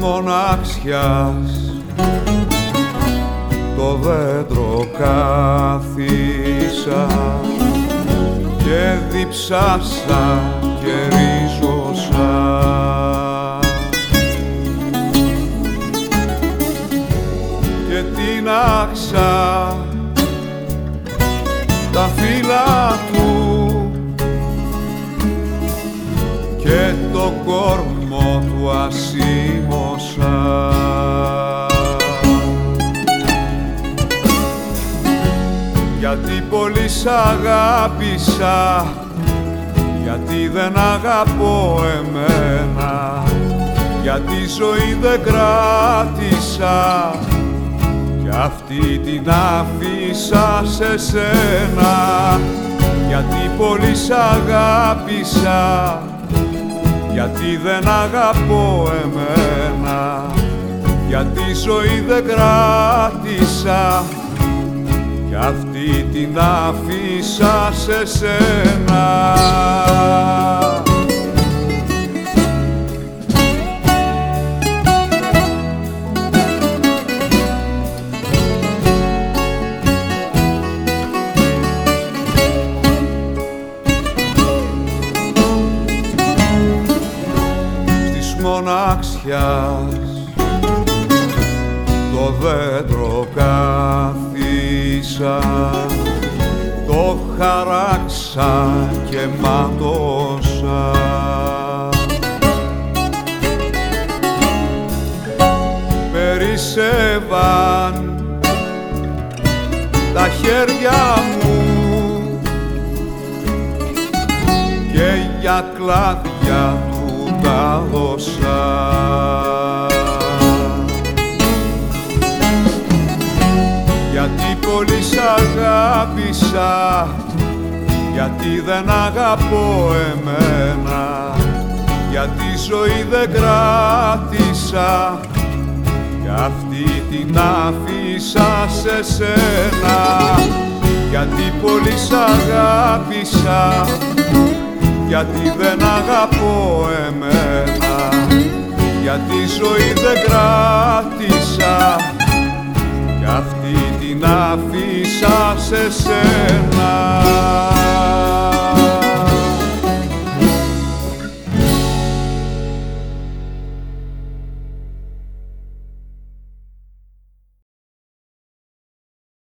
μοναξιάς. Το δέντρο κάθισα και διψάσα και ρίζωσα. Και την άξα τα φύλλα του και το κόρμο του ασήμωσα. Γιατί πολύ σ' αγάπησα γιατί δεν αγαπώ εμένα. Γιατί ζωή δεν κράτησα κι αυτή την άφησα σε σένα. Γιατί πολύ σ' αγάπησα γιατί δεν αγαπώ εμένα γιατί ζωή δεν κράτησα κι αυτή την άφησα σε σένα. Μοναξιάς. Το δέντρο κάθισα το χαράξα και μάτωσα. Περισσεύαν τα χέρια μου και για κλάδια του τα δώσα. Γιατί πολύ σ' αγάπησα γιατί δεν αγαπώ εμένα. Γιατί ζωή δεν κράτησα κι αυτή την άφησα σε σένα. Γιατί πολύ σ' αγάπησα γιατί δεν αγαπώ εμένα γιατί ζωή δεν κράτησα. Κι αυτή την άφησα σε σένα